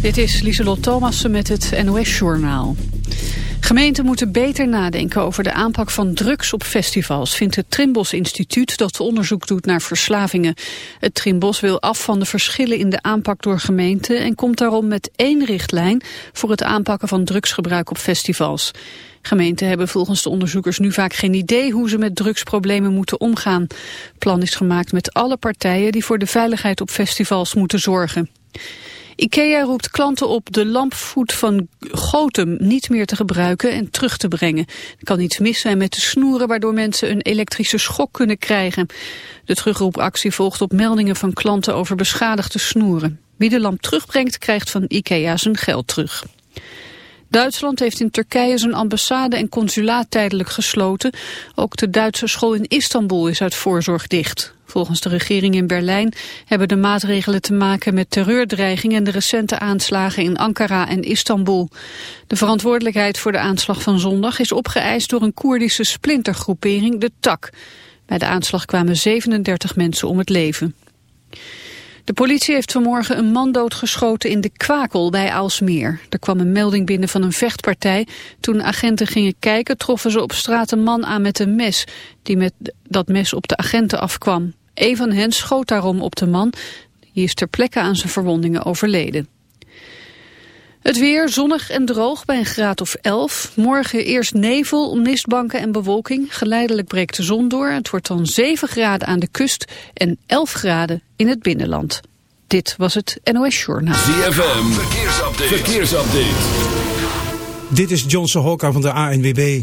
Dit is Lieselot Thomassen met het NOS-journaal. Gemeenten moeten beter nadenken over de aanpak van drugs op festivals, vindt het Trimbos Instituut dat onderzoek doet naar verslavingen. Het Trimbos wil af van de verschillen in de aanpak door gemeenten en komt daarom met één richtlijn voor het aanpakken van drugsgebruik op festivals. Gemeenten hebben volgens de onderzoekers nu vaak geen idee hoe ze met drugsproblemen moeten omgaan. Plan is gemaakt met alle partijen die voor de veiligheid op festivals moeten zorgen. IKEA roept klanten op de lampvoet van Gotem niet meer te gebruiken en terug te brengen. Er kan iets mis zijn met de snoeren waardoor mensen een elektrische schok kunnen krijgen. De terugroepactie volgt op meldingen van klanten over beschadigde snoeren. Wie de lamp terugbrengt krijgt van IKEA zijn geld terug. Duitsland heeft in Turkije zijn ambassade en consulaat tijdelijk gesloten. Ook de Duitse school in Istanbul is uit voorzorg dicht. Volgens de regering in Berlijn hebben de maatregelen te maken met terreurdreiging en de recente aanslagen in Ankara en Istanbul. De verantwoordelijkheid voor de aanslag van zondag is opgeëist door een Koerdische splintergroepering, de TAK. Bij de aanslag kwamen 37 mensen om het leven. De politie heeft vanmorgen een man doodgeschoten in de Kwakel bij Aalsmeer. Er kwam een melding binnen van een vechtpartij. Toen agenten gingen kijken troffen ze op straat een man aan met een mes... die met dat mes op de agenten afkwam. Een van hen schoot daarom op de man. Die is ter plekke aan zijn verwondingen overleden. Het weer zonnig en droog bij een graad of 11. Morgen eerst nevel, mistbanken en bewolking. Geleidelijk breekt de zon door. Het wordt dan 7 graden aan de kust en 11 graden in het binnenland. Dit was het NOS Journaal. ZFM, verkeersupdate. verkeersupdate. Dit is Johnson Hokka van de ANWB.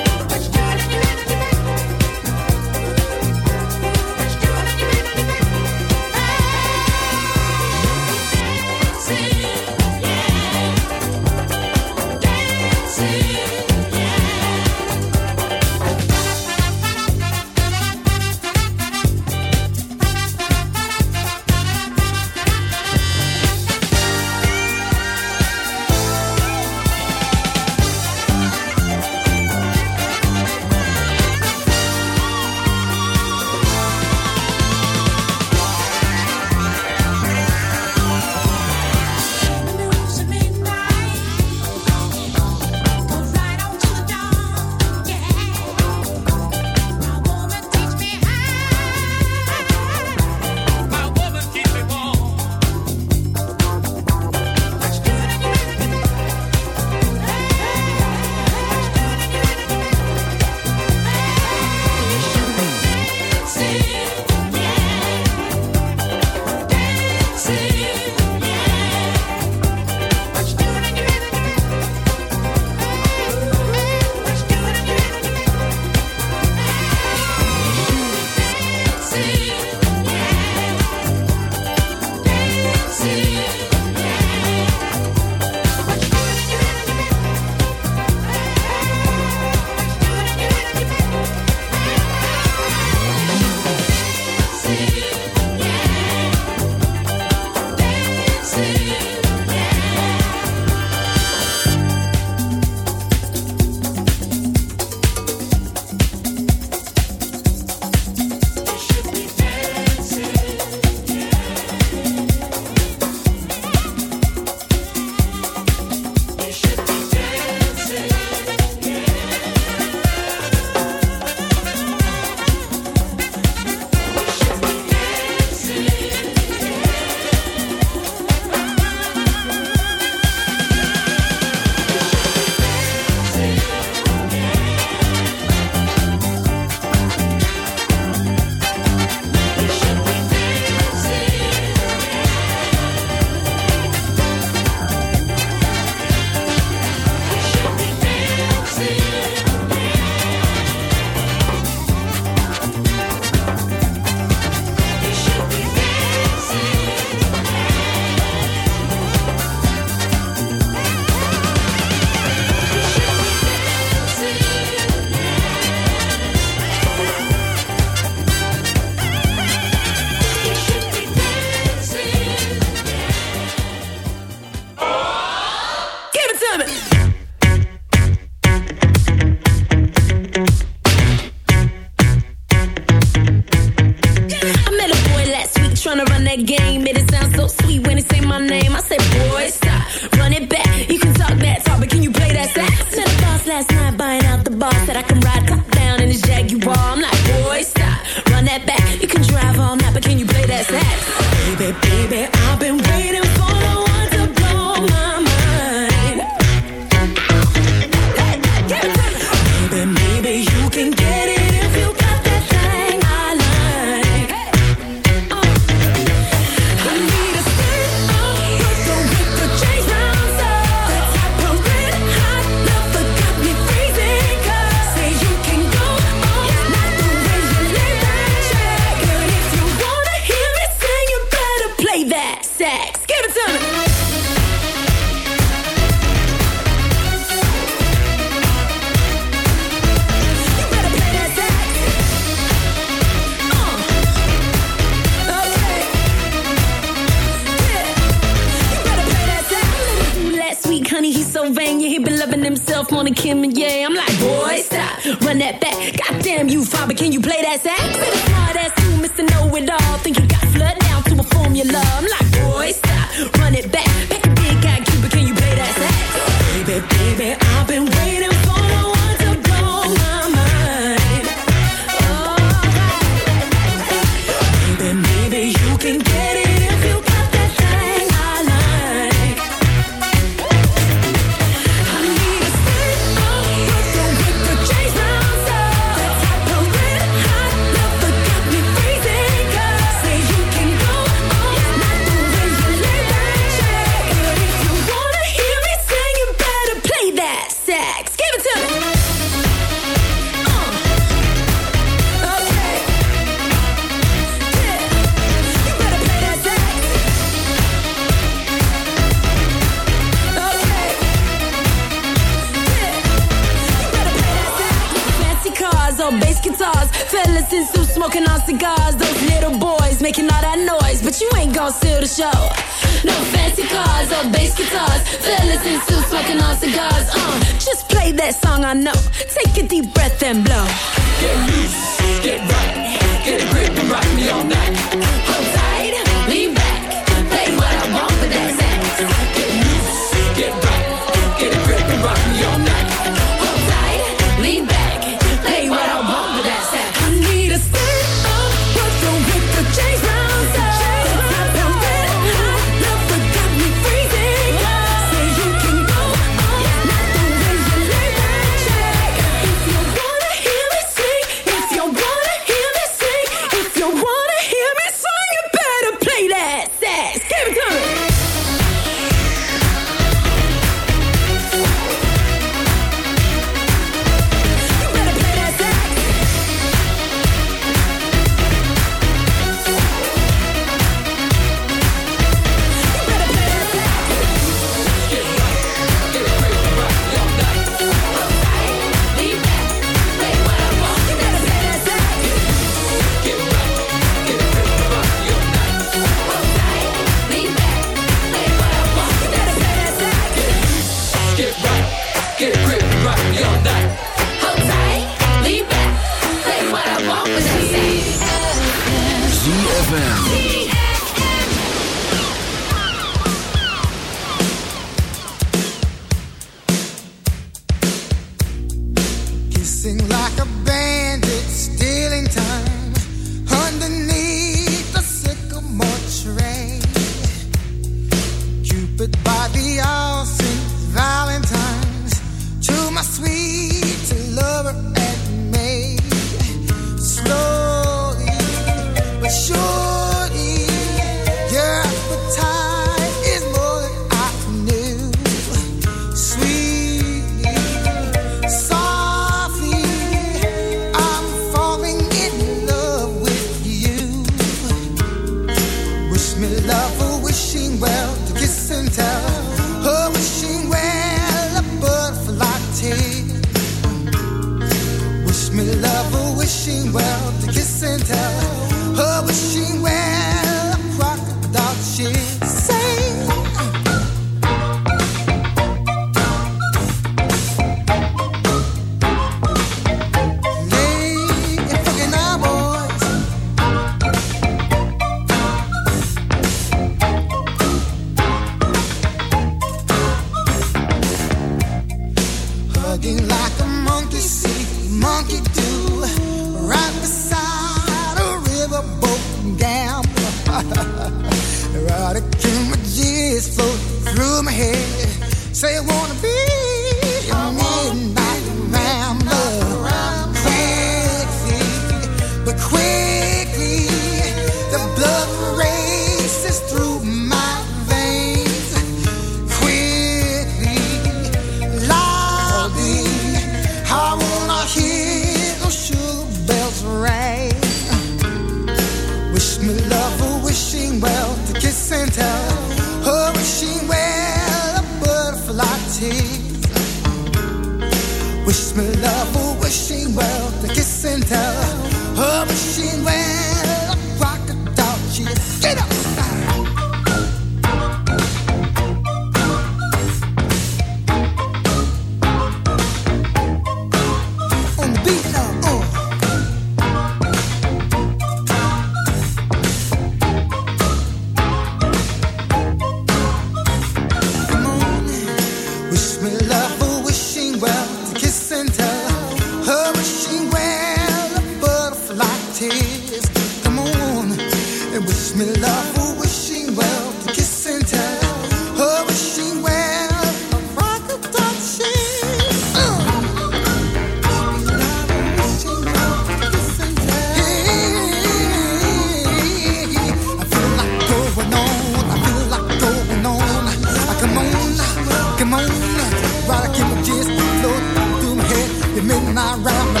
midnight round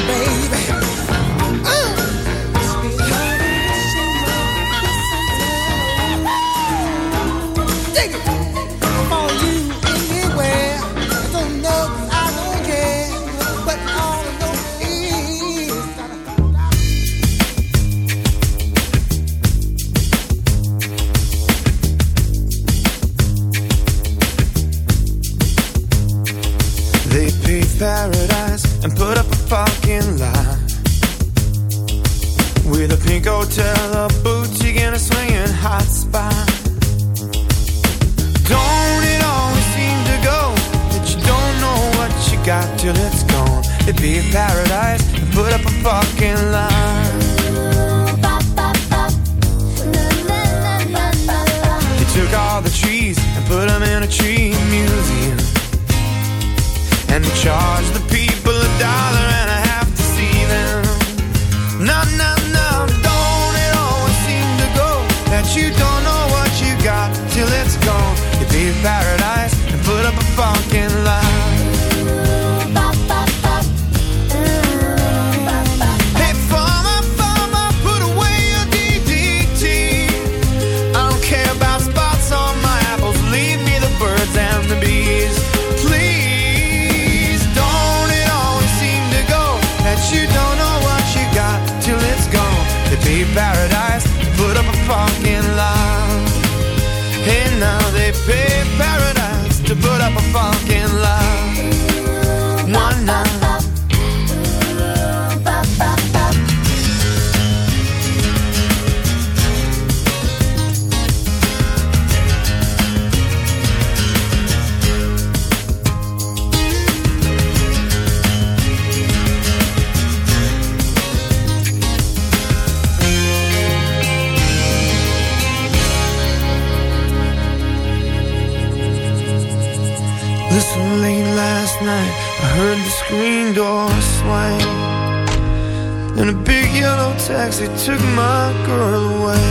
took my girl away.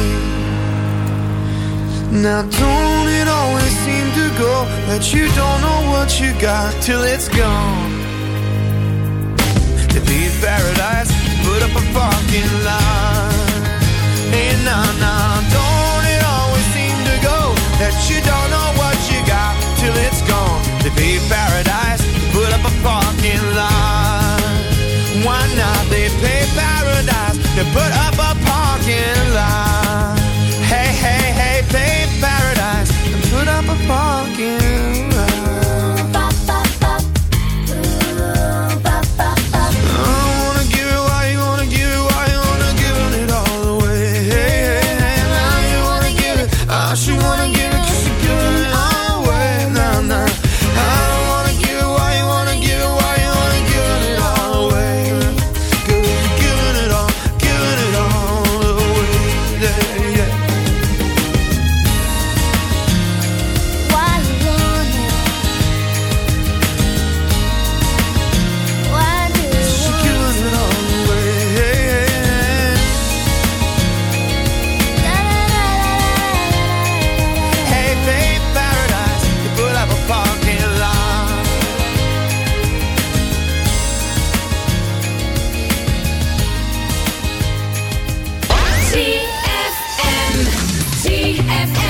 Now don't it always seem to go That you don't know what you got till it's gone? To be paradise, put up a parking lot. And nah, nah, don't it always seem to go That you don't know what you got till it's gone? To be paradise, put up a parking lot. Why not? They pay paradise to put up ZFM.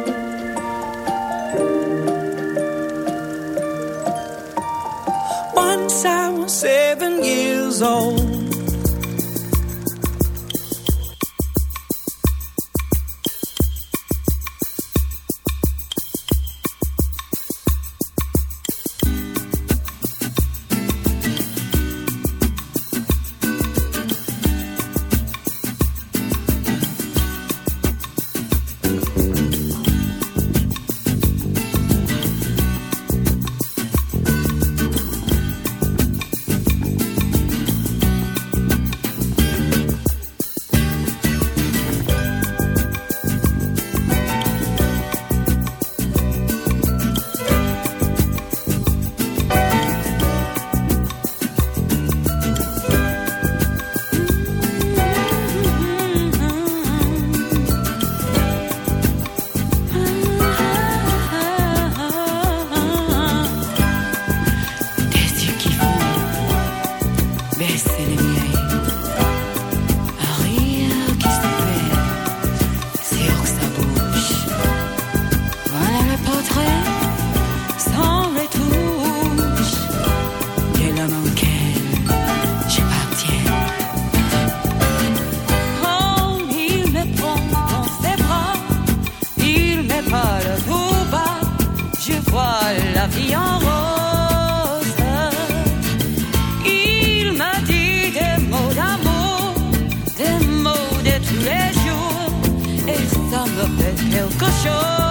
Show.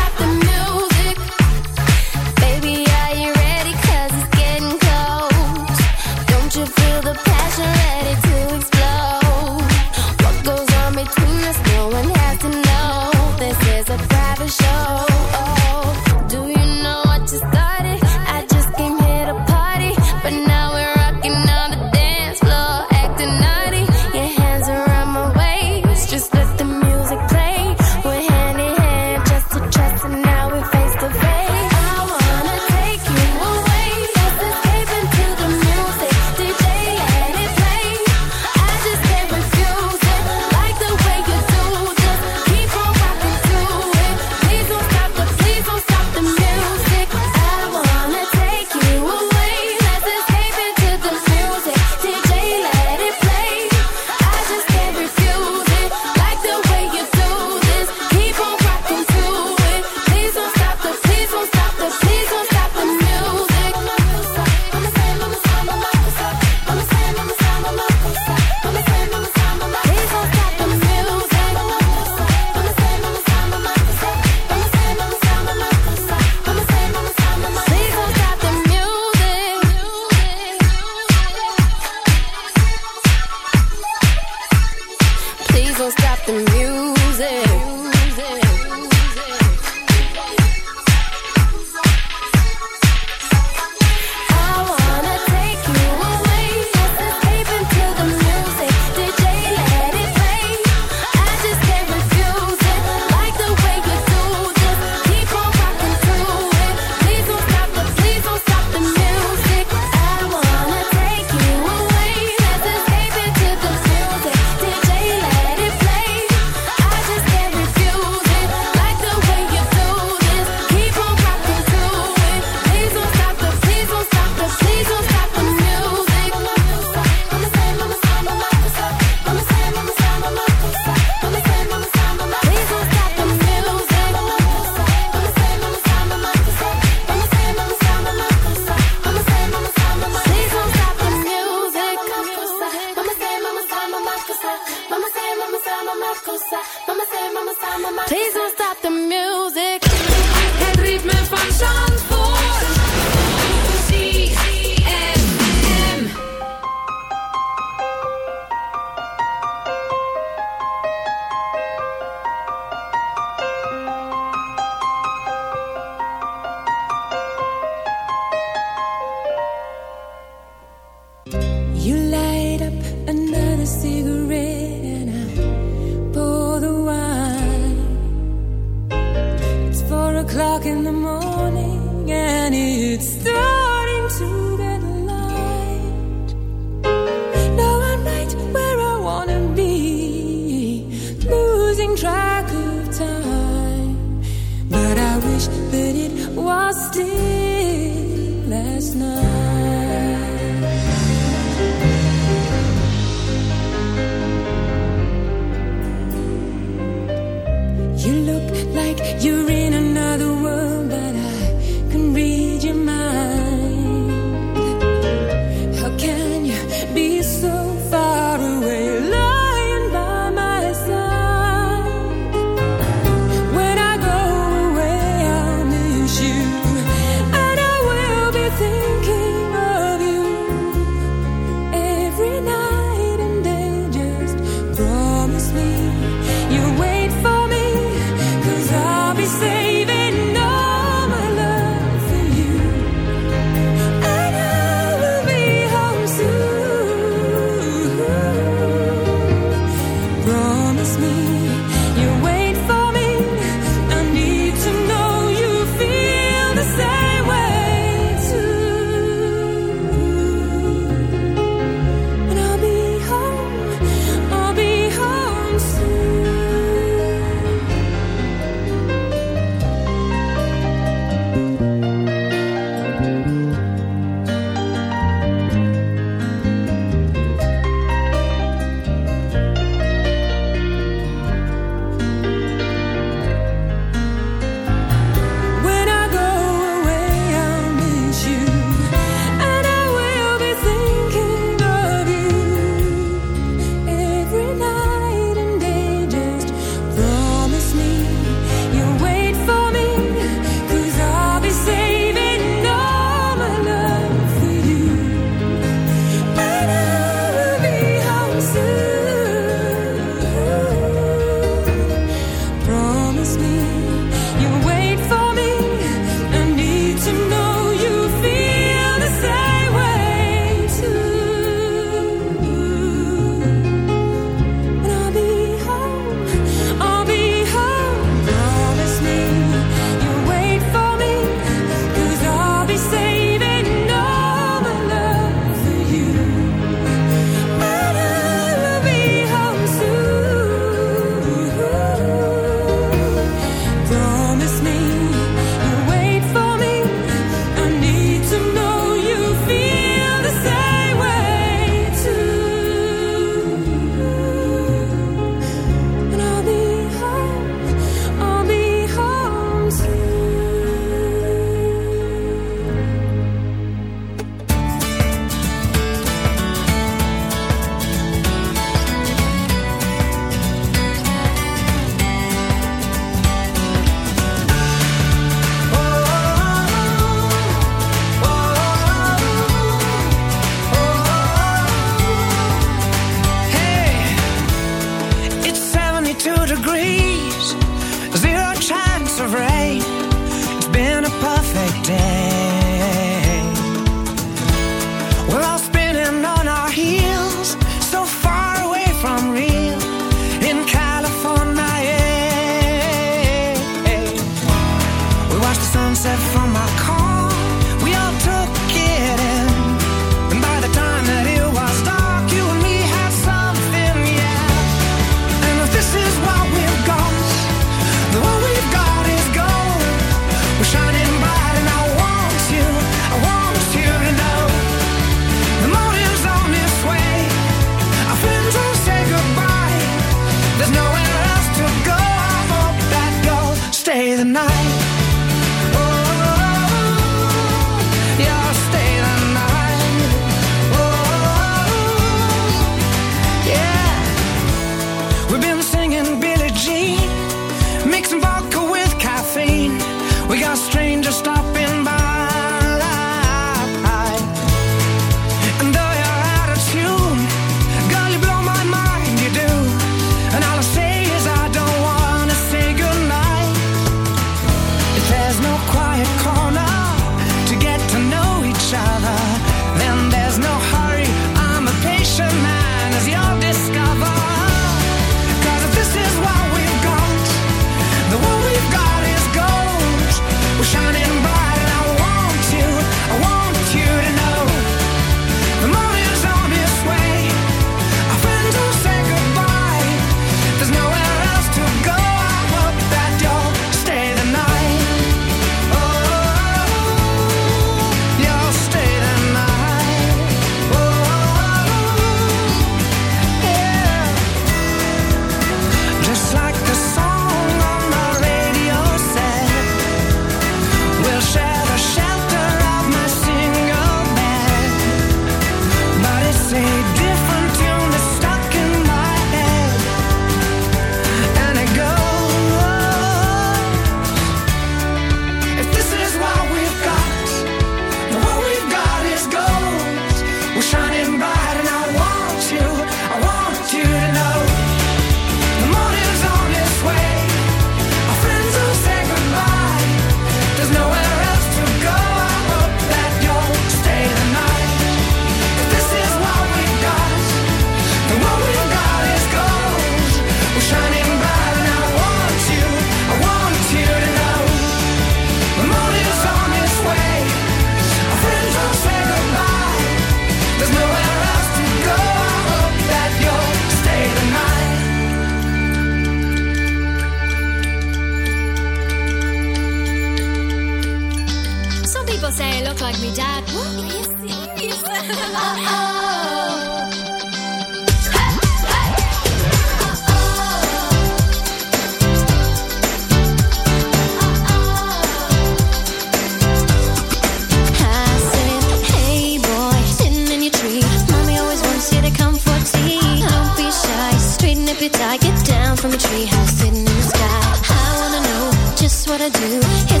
Cupid, tie get down from a treehouse sitting in the sky. I wanna know just what I do. It's